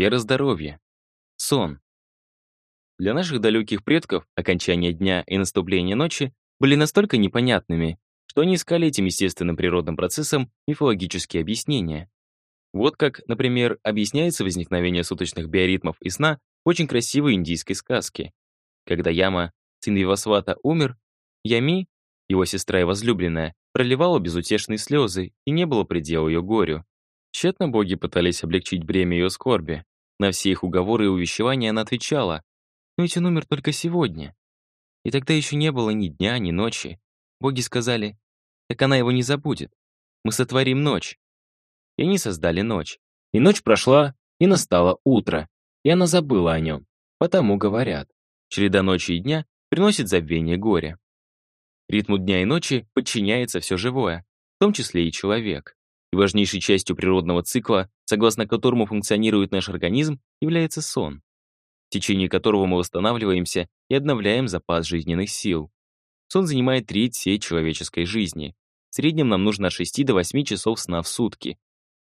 Сфера здоровья. Сон. Для наших далеких предков окончание дня и наступление ночи были настолько непонятными, что они искали этим естественным природным процессом мифологические объяснения. Вот как, например, объясняется возникновение суточных биоритмов и сна в очень красивой индийской сказке. Когда Яма, сын Вивасвата, умер, Ями, его сестра и возлюбленная, проливала безутешные слезы, и не было предела ее горю. Тщетно боги пытались облегчить бремя ее скорби. На все их уговоры и увещевания она отвечала, «Но ведь он умер только сегодня». И тогда еще не было ни дня, ни ночи. Боги сказали, «Так она его не забудет. Мы сотворим ночь». И они создали ночь. И ночь прошла, и настало утро, и она забыла о нем. Потому говорят, череда ночи и дня приносит забвение горя. Ритму дня и ночи подчиняется все живое, в том числе и человек. И важнейшей частью природного цикла, согласно которому функционирует наш организм, является сон, в течение которого мы восстанавливаемся и обновляем запас жизненных сил. Сон занимает треть всей человеческой жизни. В среднем нам нужно от 6 до 8 часов сна в сутки.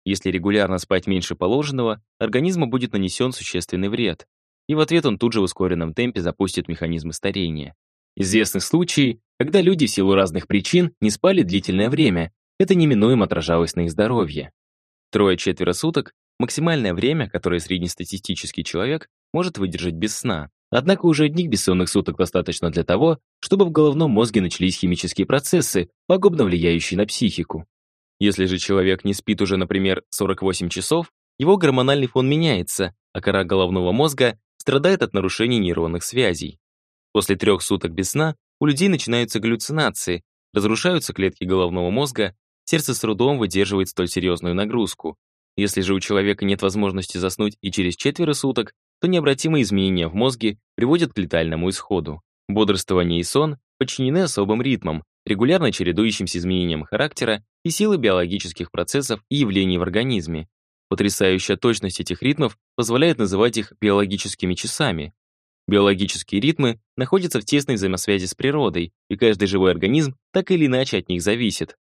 Если регулярно спать меньше положенного, организму будет нанесен существенный вред. И в ответ он тут же в ускоренном темпе запустит механизмы старения. Известны случаи, когда люди в силу разных причин не спали длительное время, это неминуемо отражалось на их здоровье. Трое-четверо суток – максимальное время, которое среднестатистический человек может выдержать без сна. Однако уже одних бессонных суток достаточно для того, чтобы в головном мозге начались химические процессы, пагубно влияющие на психику. Если же человек не спит уже, например, 48 часов, его гормональный фон меняется, а кора головного мозга страдает от нарушений нейронных связей. После трех суток без сна у людей начинаются галлюцинации, разрушаются клетки головного мозга, сердце с трудом выдерживает столь серьезную нагрузку. Если же у человека нет возможности заснуть и через четверо суток, то необратимые изменения в мозге приводят к летальному исходу. Бодрствование и сон подчинены особым ритмам, регулярно чередующимся изменениям характера и силы биологических процессов и явлений в организме. Потрясающая точность этих ритмов позволяет называть их биологическими часами. Биологические ритмы находятся в тесной взаимосвязи с природой, и каждый живой организм так или иначе от них зависит.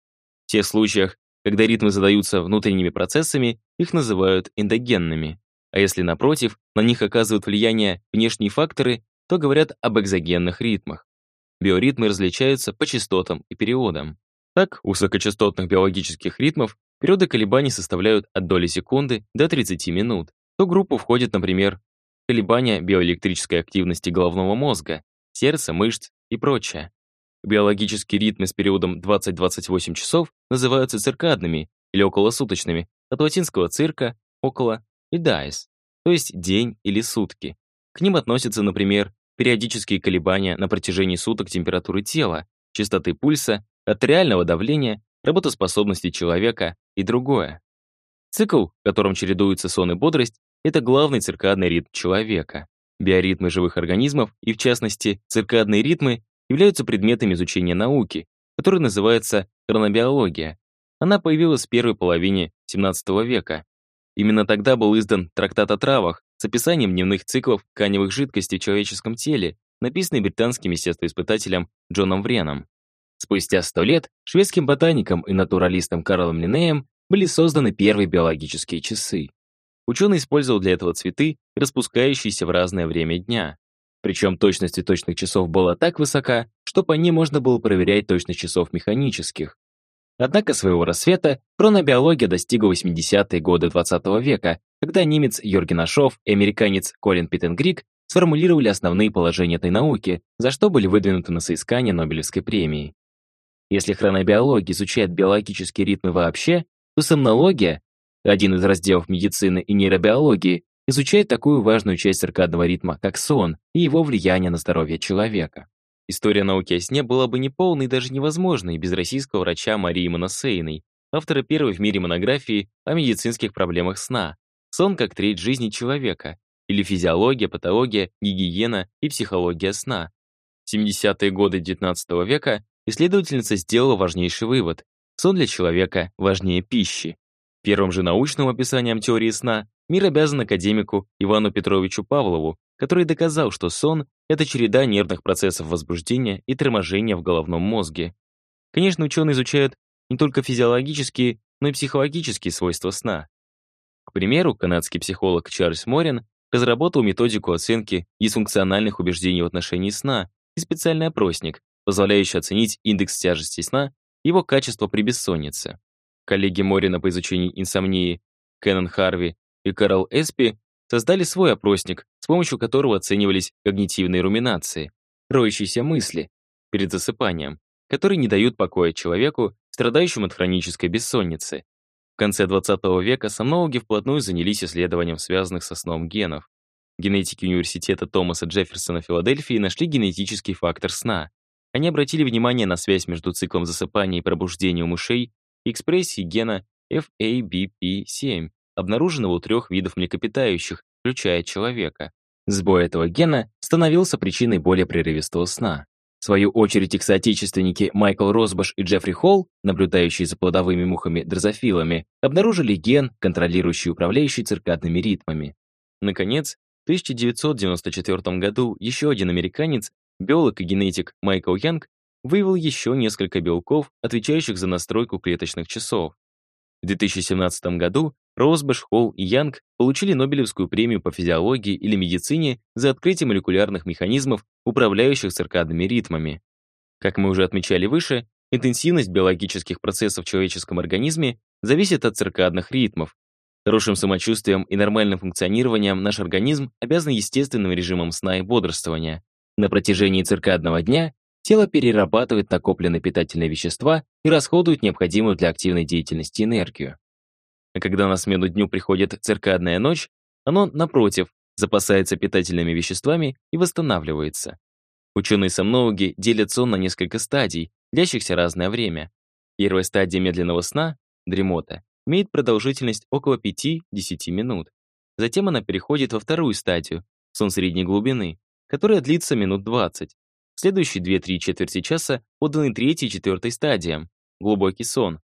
В тех случаях, когда ритмы задаются внутренними процессами, их называют эндогенными. А если, напротив, на них оказывают влияние внешние факторы, то говорят об экзогенных ритмах. Биоритмы различаются по частотам и периодам. Так, у высокочастотных биологических ритмов периоды колебаний составляют от доли секунды до 30 минут. В ту группу входит, например, колебания биоэлектрической активности головного мозга, сердца, мышц и прочее. Биологические ритмы с периодом 20-28 часов называются циркадными или околосуточными, от латинского цирка, около и дайс, то есть день или сутки. К ним относятся, например, периодические колебания на протяжении суток температуры тела, частоты пульса, артериального давления, работоспособности человека и другое. Цикл, в котором чередуются сон и бодрость, это главный циркадный ритм человека. Биоритмы живых организмов, и в частности циркадные ритмы, являются предметом изучения науки, который называется хронобиология. Она появилась в первой половине XVII века. Именно тогда был издан трактат о травах с описанием дневных циклов тканевых жидкостей в человеческом теле, написанный британским естествоиспытателем Джоном Вреном. Спустя сто лет шведским ботаником и натуралистом Карлом Линнеем были созданы первые биологические часы. Ученый использовал для этого цветы, распускающиеся в разное время дня. Причем точность цветочных часов была так высока, что по ней можно было проверять точность часов механических. Однако своего рассвета хронобиология достигла 80-е годы 20 -го века, когда немец Йорген Ашов и американец Колин Питтенгрик сформулировали основные положения этой науки, за что были выдвинуты на соискание Нобелевской премии. Если хронобиология изучает биологические ритмы вообще, то сомнология, один из разделов медицины и нейробиологии, изучает такую важную часть циркадного ритма, как сон и его влияние на здоровье человека. История науки о сне была бы неполной и даже невозможной без российского врача Марии Моносейной, автора первой в мире монографии о медицинских проблемах сна «Сон как треть жизни человека» или «Физиология, патология, гигиена и психология сна». В 70-е годы XIX века исследовательница сделала важнейший вывод – сон для человека важнее пищи. Первым же научным описанием теории сна мир обязан академику Ивану Петровичу Павлову, который доказал, что сон — это череда нервных процессов возбуждения и торможения в головном мозге. Конечно, ученые изучают не только физиологические, но и психологические свойства сна. К примеру, канадский психолог Чарльз Морин разработал методику оценки дисфункциональных убеждений в отношении сна и специальный опросник, позволяющий оценить индекс тяжести сна и его качество при бессоннице. Коллеги Морина по изучению инсомнии Кеннон Харви и Карл Эспи создали свой опросник, с помощью которого оценивались когнитивные руминации, роющиеся мысли перед засыпанием, которые не дают покоя человеку, страдающему от хронической бессонницы. В конце 20 века сомнологи вплотную занялись исследованием связанных со сном генов. Генетики университета Томаса Джефферсона Филадельфии нашли генетический фактор сна. Они обратили внимание на связь между циклом засыпания и пробуждения у мышей и экспрессией гена FABP7, обнаруженного у трех видов млекопитающих, включая человека. Сбой этого гена становился причиной более прерывистого сна. В свою очередь, их соотечественники Майкл Росбаш и Джеффри Холл, наблюдающие за плодовыми мухами-дрозофилами, обнаружили ген, контролирующий управляющий циркадными ритмами. Наконец, в 1994 году еще один американец, биолог и генетик Майкл Янг, выявил еще несколько белков, отвечающих за настройку клеточных часов. В 2017 году Росбаш, Холл и Янг получили Нобелевскую премию по физиологии или медицине за открытие молекулярных механизмов, управляющих циркадными ритмами. Как мы уже отмечали выше, интенсивность биологических процессов в человеческом организме зависит от циркадных ритмов. Хорошим самочувствием и нормальным функционированием наш организм обязан естественным режимом сна и бодрствования. На протяжении циркадного дня тело перерабатывает накопленные питательные вещества и расходует необходимую для активной деятельности энергию. А когда на смену дню приходит циркадная ночь, оно, напротив, запасается питательными веществами и восстанавливается. Ученые-сомнологи делят сон на несколько стадий, длящихся разное время. Первая стадия медленного сна, дремота, имеет продолжительность около 5-10 минут. Затем она переходит во вторую стадию, сон средней глубины, которая длится минут 20. Следующие 2-3 четверти часа отданы третьей и четвертой стадиям, глубокий сон.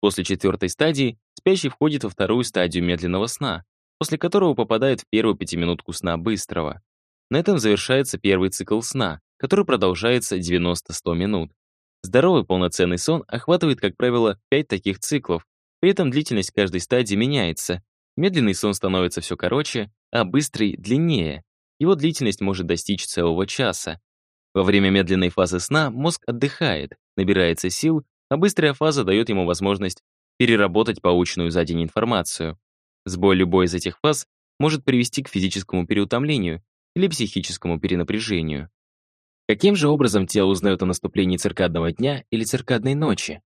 После четвертой стадии Спящий входит во вторую стадию медленного сна, после которого попадает в первую пятиминутку сна быстрого. На этом завершается первый цикл сна, который продолжается 90-100 минут. Здоровый полноценный сон охватывает, как правило, 5 таких циклов, при этом длительность каждой стадии меняется. Медленный сон становится все короче, а быстрый — длиннее. Его длительность может достичь целого часа. Во время медленной фазы сна мозг отдыхает, набирается сил, а быстрая фаза дает ему возможность переработать полученную за день информацию. Сбой любой из этих фаз может привести к физическому переутомлению или психическому перенапряжению. Каким же образом тело узнает о наступлении циркадного дня или циркадной ночи?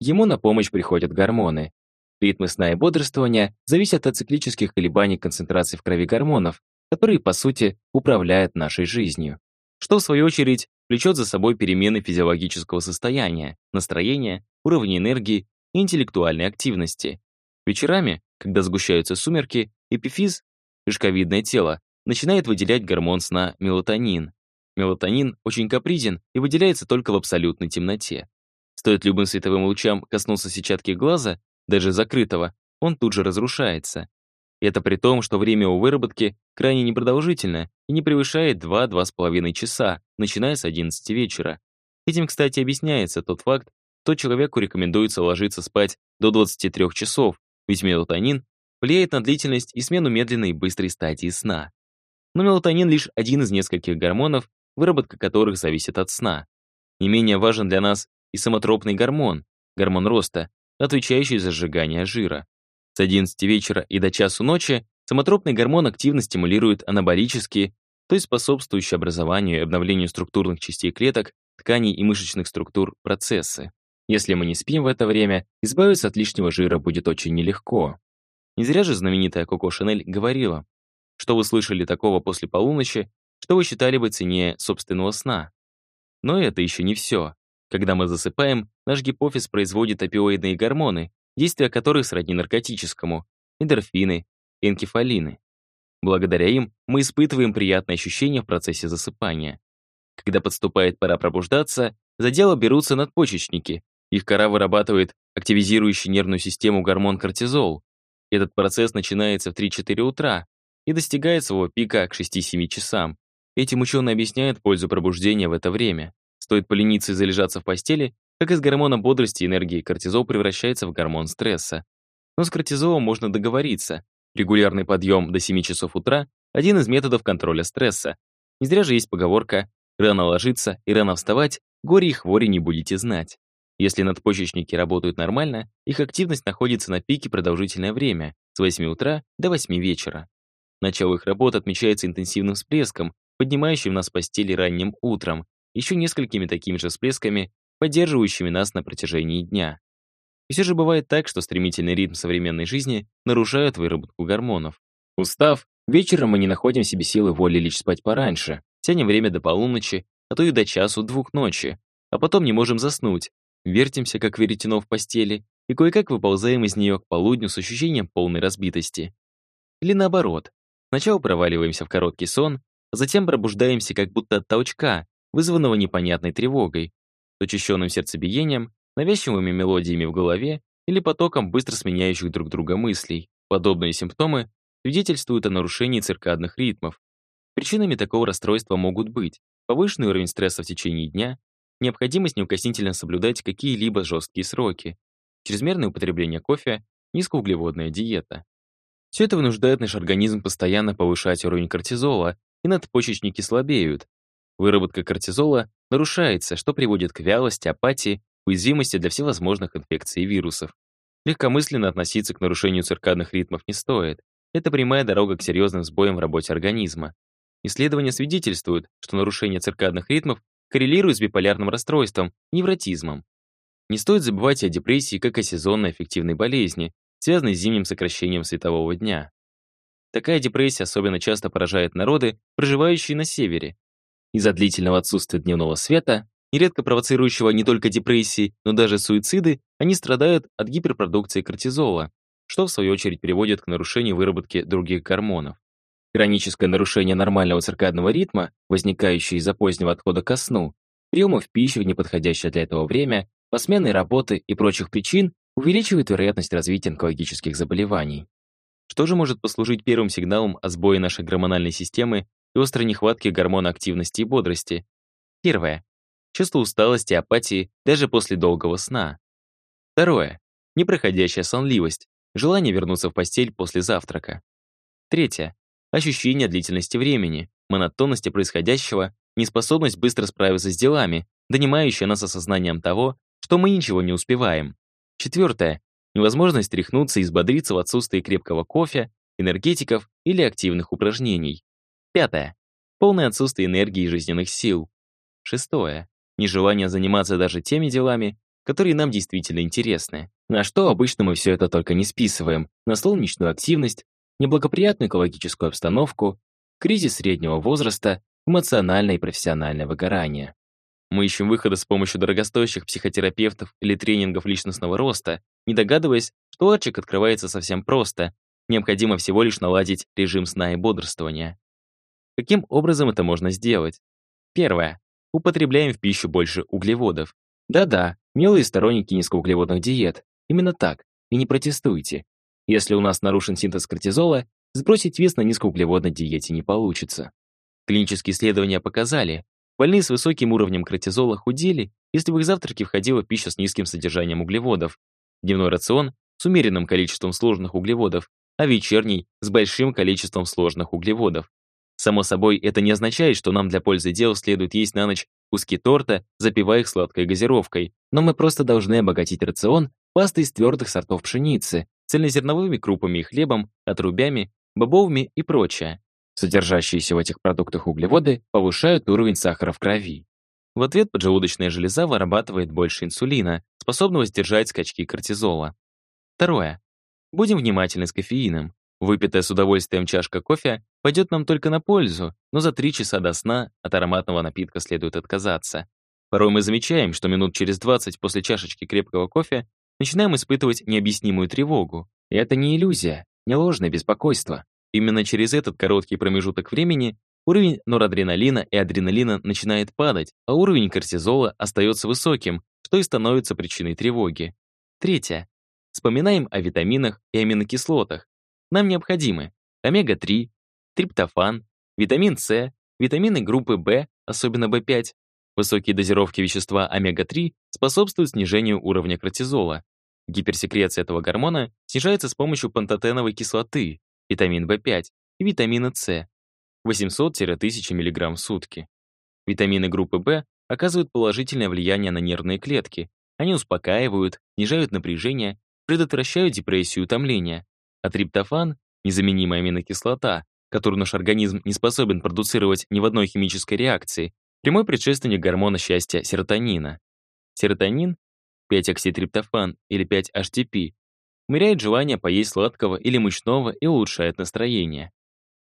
Ему на помощь приходят гормоны. Ритмы сна и бодрствования зависят от циклических колебаний концентрации в крови гормонов, которые, по сути, управляют нашей жизнью. Что, в свою очередь, влечет за собой перемены физиологического состояния, настроения, уровня энергии и интеллектуальной активности. Вечерами, когда сгущаются сумерки, эпифиз, шишковидное тело, начинает выделять гормон сна мелатонин. Мелатонин очень капризен и выделяется только в абсолютной темноте. Стоит любым световым лучам коснуться сетчатки глаза, даже закрытого, он тут же разрушается. Это при том, что время у выработки крайне непродолжительное и не превышает 2-2,5 часа, начиная с 11 вечера. Этим, кстати, объясняется тот факт, то человеку рекомендуется ложиться спать до 23 часов, ведь мелатонин влияет на длительность и смену медленной и быстрой стадии сна. Но мелатонин лишь один из нескольких гормонов, выработка которых зависит от сна. Не менее важен для нас и самотропный гормон, гормон роста, отвечающий за сжигание жира. С 11 вечера и до часу ночи самотропный гормон активно стимулирует анаболические, то есть способствующие образованию и обновлению структурных частей клеток, тканей и мышечных структур процессы. Если мы не спим в это время, избавиться от лишнего жира будет очень нелегко. Не зря же знаменитая Коко Шанель говорила, что вы слышали такого после полуночи, что вы считали бы ценнее собственного сна. Но это еще не все. Когда мы засыпаем, наш гипофиз производит опиоидные гормоны, действие которых сродни наркотическому, эндорфины энкефалины. Благодаря им мы испытываем приятные ощущения в процессе засыпания. Когда подступает пора пробуждаться, за дело берутся надпочечники, их кора вырабатывает активизирующий нервную систему гормон кортизол. Этот процесс начинается в 3-4 утра и достигает своего пика к 6-7 часам. Этим ученые объясняют пользу пробуждения в это время. Стоит полениться и залежаться в постели, как из гормона бодрости и энергии кортизол превращается в гормон стресса. Но с кортизолом можно договориться. Регулярный подъем до 7 часов утра – один из методов контроля стресса. Не зря же есть поговорка «рано ложиться и рано вставать, горе и хвори не будете знать». Если надпочечники работают нормально, их активность находится на пике продолжительное время, с 8 утра до 8 вечера. Начало их работы отмечается интенсивным всплеском, поднимающим нас с постели ранним утром, еще несколькими такими же всплесками, поддерживающими нас на протяжении дня. И все же бывает так, что стремительный ритм современной жизни нарушает выработку гормонов. Устав, вечером мы не находим себе силы воли лечь спать пораньше, тянем время до полуночи, а то и до часу-двух ночи, а потом не можем заснуть, вертимся, как веретено в постели, и кое-как выползаем из нее к полудню с ощущением полной разбитости. Или наоборот, сначала проваливаемся в короткий сон, а затем пробуждаемся как будто от толчка, вызванного непонятной тревогой, с учащенным сердцебиением навязчивыми мелодиями в голове или потоком быстро сменяющих друг друга мыслей. Подобные симптомы свидетельствуют о нарушении циркадных ритмов. Причинами такого расстройства могут быть повышенный уровень стресса в течение дня, необходимость неукоснительно соблюдать какие-либо жесткие сроки, чрезмерное употребление кофе, низкоуглеводная диета. Все это вынуждает наш организм постоянно повышать уровень кортизола, и надпочечники слабеют. Выработка кортизола нарушается, что приводит к вялости, апатии уязвимости для всевозможных инфекций и вирусов. Легкомысленно относиться к нарушению циркадных ритмов не стоит. Это прямая дорога к серьезным сбоям в работе организма. Исследования свидетельствуют, что нарушение циркадных ритмов коррелирует с биполярным расстройством, невротизмом. Не стоит забывать о депрессии как о сезонной эффективной болезни, связанной с зимним сокращением светового дня. Такая депрессия особенно часто поражает народы, проживающие на севере. Из-за длительного отсутствия дневного света нередко провоцирующего не только депрессии, но даже суициды, они страдают от гиперпродукции кортизола, что в свою очередь приводит к нарушению выработки других гормонов. Хроническое нарушение нормального циркадного ритма, возникающее из-за позднего отхода ко сну, приемов пищи в неподходящее для этого время, посменной работы и прочих причин увеличивает вероятность развития онкологических заболеваний. Что же может послужить первым сигналом о сбое нашей гормональной системы и острой нехватке гормона активности и бодрости? Первое чувство усталости, апатии даже после долгого сна. Второе. Непроходящая сонливость, желание вернуться в постель после завтрака. Третье. Ощущение длительности времени, монотонности происходящего, неспособность быстро справиться с делами, донимающая нас осознанием того, что мы ничего не успеваем. Четвертое. Невозможность тряхнуться и взбодриться в отсутствии крепкого кофе, энергетиков или активных упражнений. Пятое. Полное отсутствие энергии и жизненных сил. Шестое нежелание заниматься даже теми делами, которые нам действительно интересны. На что обычно мы все это только не списываем? На солнечную активность, неблагоприятную экологическую обстановку, кризис среднего возраста, эмоциональное и профессиональное выгорание. Мы ищем выхода с помощью дорогостоящих психотерапевтов или тренингов личностного роста, не догадываясь, что арчик открывается совсем просто. Необходимо всего лишь наладить режим сна и бодрствования. Каким образом это можно сделать? Первое употребляем в пищу больше углеводов. Да-да, милые сторонники низкоуглеводных диет. Именно так. И не протестуйте. Если у нас нарушен синтез кортизола, сбросить вес на низкоуглеводной диете не получится. Клинические исследования показали, больные с высоким уровнем кортизола худели, если в их завтраки входила пища с низким содержанием углеводов, дневной рацион с умеренным количеством сложных углеводов, а вечерний с большим количеством сложных углеводов. Само собой, это не означает, что нам для пользы дел следует есть на ночь куски торта, запивая их сладкой газировкой, но мы просто должны обогатить рацион пастой из твердых сортов пшеницы, цельнозерновыми крупами и хлебом, отрубями, бобовыми и прочее. Содержащиеся в этих продуктах углеводы повышают уровень сахара в крови. В ответ поджелудочная железа вырабатывает больше инсулина, способного сдержать скачки кортизола. Второе. Будем внимательны с кофеином. Выпитая с удовольствием чашка кофе пойдет нам только на пользу, но за три часа до сна от ароматного напитка следует отказаться. Порой мы замечаем, что минут через 20 после чашечки крепкого кофе начинаем испытывать необъяснимую тревогу. И это не иллюзия, не ложное беспокойство. Именно через этот короткий промежуток времени уровень норадреналина и адреналина начинает падать, а уровень кортизола остается высоким, что и становится причиной тревоги. Третье. Вспоминаем о витаминах и аминокислотах, нам необходимы омега-3, триптофан, витамин С, витамины группы В, особенно В5. Высокие дозировки вещества омега-3 способствуют снижению уровня кортизола. Гиперсекреция этого гормона снижается с помощью пантотеновой кислоты. витамин В5 и витамина С 800-1000 мг в сутки. Витамины группы В оказывают положительное влияние на нервные клетки. Они успокаивают, снижают напряжение, предотвращают депрессию и утомление. А триптофан — незаменимая аминокислота, которую наш организм не способен продуцировать ни в одной химической реакции, прямой предшественник гормона счастья серотонина. Серотонин, 5-окситриптофан или 5-HTP, умеряет желание поесть сладкого или мучного и улучшает настроение.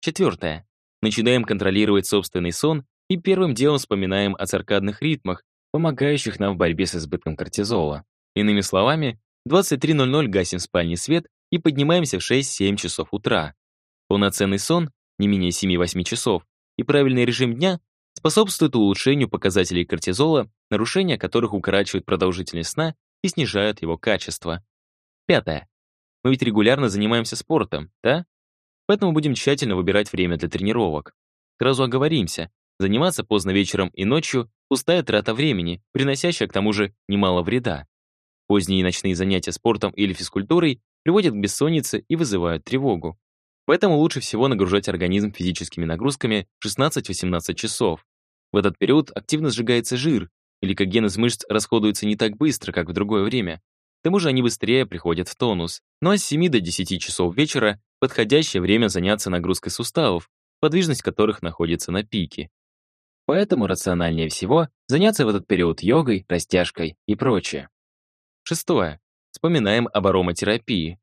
Четвертое. Начинаем контролировать собственный сон и первым делом вспоминаем о циркадных ритмах, помогающих нам в борьбе с избытком кортизола. Иными словами, 23.00 гасим в спальне свет и поднимаемся в 6-7 часов утра. Полноценный сон, не менее 7-8 часов, и правильный режим дня способствуют улучшению показателей кортизола, нарушения которых укорачивают продолжительность сна и снижают его качество. Пятое. Мы ведь регулярно занимаемся спортом, да? Поэтому будем тщательно выбирать время для тренировок. Сразу оговоримся, заниматься поздно вечером и ночью – пустая трата времени, приносящая к тому же немало вреда. Поздние ночные занятия спортом или физкультурой приводят к бессоннице и вызывают тревогу. Поэтому лучше всего нагружать организм физическими нагрузками 16-18 часов. В этот период активно сжигается жир, гликоген из мышц расходуется не так быстро, как в другое время. К тому же они быстрее приходят в тонус. Ну а с 7 до 10 часов вечера – подходящее время заняться нагрузкой суставов, подвижность которых находится на пике. Поэтому рациональнее всего заняться в этот период йогой, растяжкой и прочее. Шестое. Вспоминаем об ароматерапии.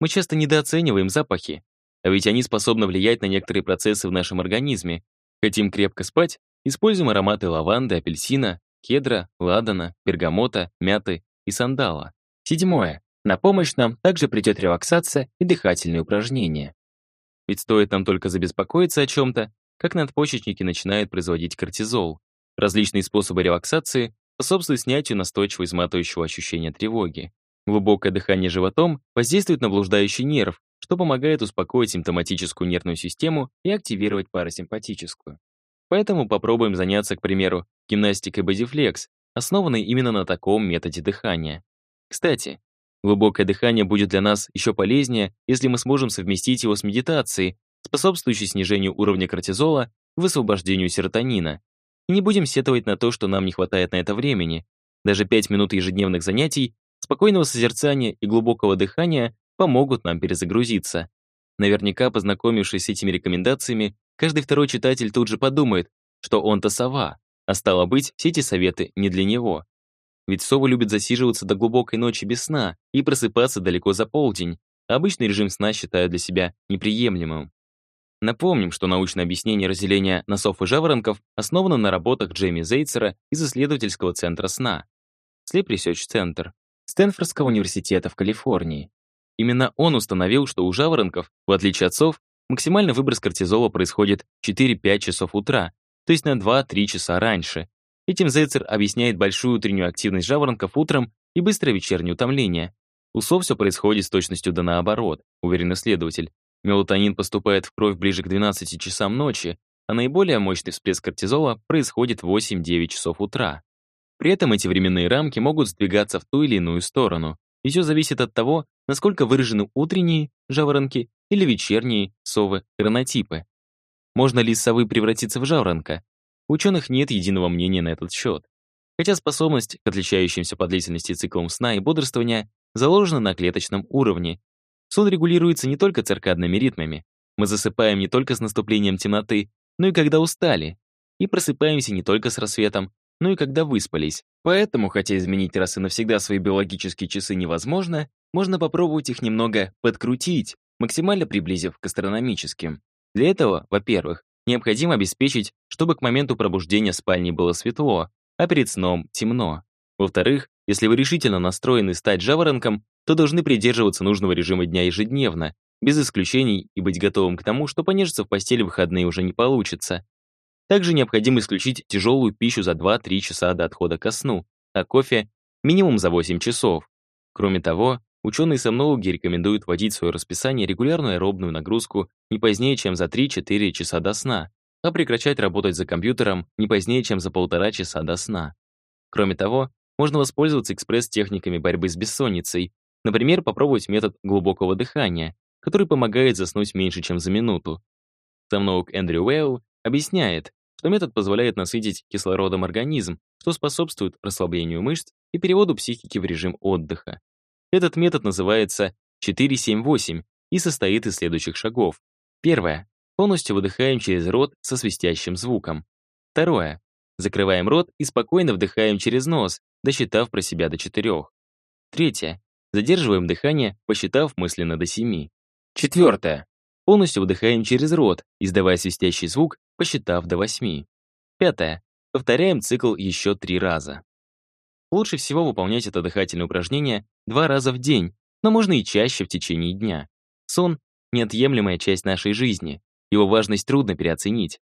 Мы часто недооцениваем запахи, а ведь они способны влиять на некоторые процессы в нашем организме. Хотим крепко спать? Используем ароматы лаванды, апельсина, кедра, ладана, бергамота, мяты и сандала. Седьмое. На помощь нам также придет релаксация и дыхательные упражнения. Ведь стоит нам только забеспокоиться о чем-то, как надпочечники начинают производить кортизол. Различные способы релаксации способствуют снятию настойчивого изматывающего ощущения тревоги. Глубокое дыхание животом воздействует на блуждающий нерв, что помогает успокоить симптоматическую нервную систему и активировать парасимпатическую. Поэтому попробуем заняться, к примеру, гимнастикой бодифлекс, основанной именно на таком методе дыхания. Кстати, глубокое дыхание будет для нас еще полезнее, если мы сможем совместить его с медитацией, способствующей снижению уровня кортизола и высвобождению серотонина. И не будем сетовать на то, что нам не хватает на это времени. Даже 5 минут ежедневных занятий, спокойного созерцания и глубокого дыхания помогут нам перезагрузиться. Наверняка, познакомившись с этими рекомендациями, каждый второй читатель тут же подумает, что он-то сова, а стало быть, все эти советы не для него. Ведь совы любят засиживаться до глубокой ночи без сна и просыпаться далеко за полдень, а обычный режим сна считают для себя неприемлемым. Напомним, что научное объяснение разделения носов и жаворонков основано на работах Джейми Зейцера из исследовательского центра сна, Sleep Research Center, Стэнфордского университета в Калифорнии. Именно он установил, что у жаворонков, в отличие от сов, максимальный выброс кортизола происходит 4-5 часов утра, то есть на 2-3 часа раньше. Этим Зейцер объясняет большую утреннюю активность жаворонков утром и быстрое вечернее утомление. У сов все происходит с точностью да наоборот, уверен исследователь. Мелатонин поступает в кровь ближе к 12 часам ночи, а наиболее мощный всплеск кортизола происходит в 8-9 часов утра. При этом эти временные рамки могут сдвигаться в ту или иную сторону. И все зависит от того, насколько выражены утренние жаворонки или вечерние совы-хронотипы. Можно ли из совы превратиться в жаворонка? У ученых нет единого мнения на этот счет. Хотя способность к отличающимся по длительности циклам сна и бодрствования заложена на клеточном уровне. Сон регулируется не только циркадными ритмами. Мы засыпаем не только с наступлением темноты, но и когда устали. И просыпаемся не только с рассветом, но и когда выспались. Поэтому, хотя изменить раз и навсегда свои биологические часы невозможно, можно попробовать их немного подкрутить, максимально приблизив к астрономическим. Для этого, во-первых, необходимо обеспечить, чтобы к моменту пробуждения в спальне было светло, а перед сном темно. Во-вторых, если вы решительно настроены стать жаворонком, то должны придерживаться нужного режима дня ежедневно, без исключений и быть готовым к тому, что понежиться в постели в выходные уже не получится. Также необходимо исключить тяжелую пищу за 2-3 часа до отхода ко сну, а кофе минимум за 8 часов. Кроме того, ученые-сомнологи рекомендуют вводить в свое расписание регулярную аэробную нагрузку не позднее, чем за 3-4 часа до сна, а прекращать работать за компьютером не позднее, чем за полтора часа до сна. Кроме того, можно воспользоваться экспресс-техниками борьбы с бессонницей, например, попробовать метод глубокого дыхания, который помогает заснуть меньше, чем за минуту. Самноук Эндрю Уэлл объясняет, что метод позволяет насытить кислородом организм, что способствует расслаблению мышц и переводу психики в режим отдыха. Этот метод называется 4-7-8 и состоит из следующих шагов. Первое. Полностью выдыхаем через рот со свистящим звуком. Второе. Закрываем рот и спокойно вдыхаем через нос, досчитав про себя до четырех. Третье. Задерживаем дыхание, посчитав мысленно до семи. Четвертое. Полностью вдыхаем через рот, издавая свистящий звук, посчитав до восьми. Пятое. Повторяем цикл еще три раза. Лучше всего выполнять это дыхательное упражнение два раза в день, но можно и чаще в течение дня. Сон — неотъемлемая часть нашей жизни. Его важность трудно переоценить.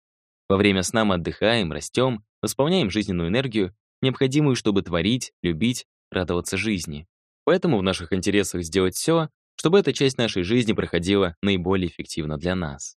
Во время сна мы отдыхаем, растем, восполняем жизненную энергию, необходимую, чтобы творить, любить, радоваться жизни. Поэтому в наших интересах сделать все, чтобы эта часть нашей жизни проходила наиболее эффективно для нас.